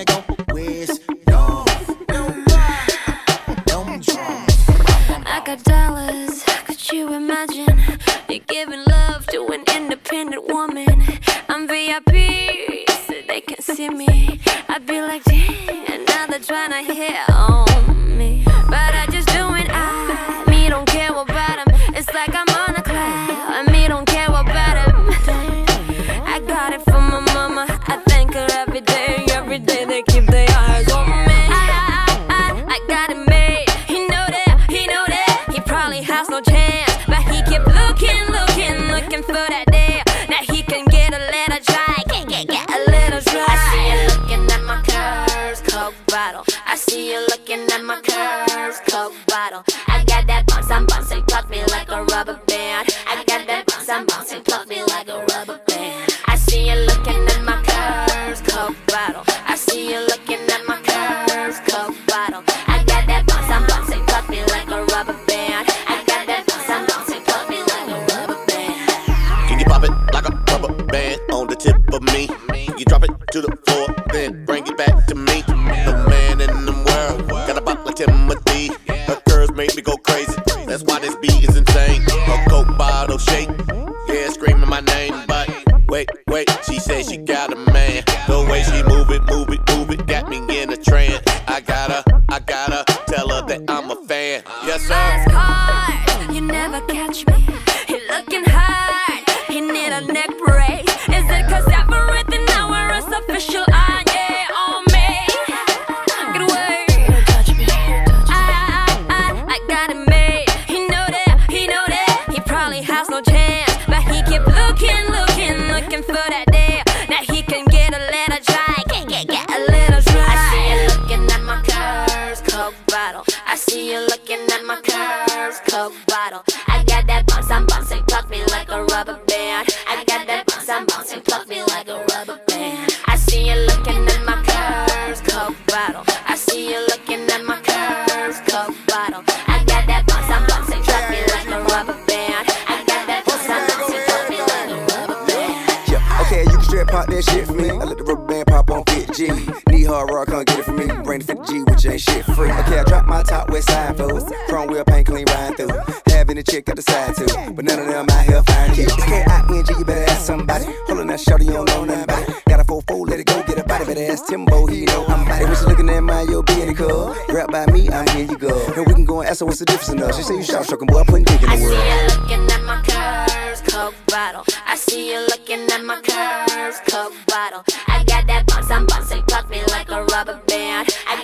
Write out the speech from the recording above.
and it go west. I got dollars, could you imagine? You're giving love to an independent woman. I'm VIP, so they can see me. I'd be like, damn, now they're trying to hit on. I got that bounce, I'm bouncing, pluck me like a rubber band. I in a trance. I gotta, see you looking at my curves, coke bottle. I got that bounce, I'm bouncing, pluck me like a rubber band. I got that bounce, I'm bouncing, pluck me like a rubber band. I see you looking at my curves, coke bottle. I see you looking at my curves, coke bottle. I got that bounce, I'm bouncing, pluck me like a rubber band. I got that bounce, I'm bouncing, pluck me like a rubber band. Yeah, okay, you can straight pop that shit for me. I let the rubber band pop on 50G. Need hard rock, come get it for me. Bring the 50G, which ain't shit free. Okay, I chick at the side too. But none of them out here fine kids. K-I-N-G, you better ask somebody. Hold on that shorty, you don't know nothing about it. Got a 4-4, let it go, get a body. Better ask Timbo, he know I'm about it. When she looking at my, you'll be in the club. Rap by me, I'm here you go. And we can go and ask her what's the difference in us. She say you short stroking, boy, I'm putting dick in the world. I see you looking at my curves, coke bottle. I see you looking at my curves, coke bottle. I got that bounce, I'm bouncing, pluck me like a rubber band. I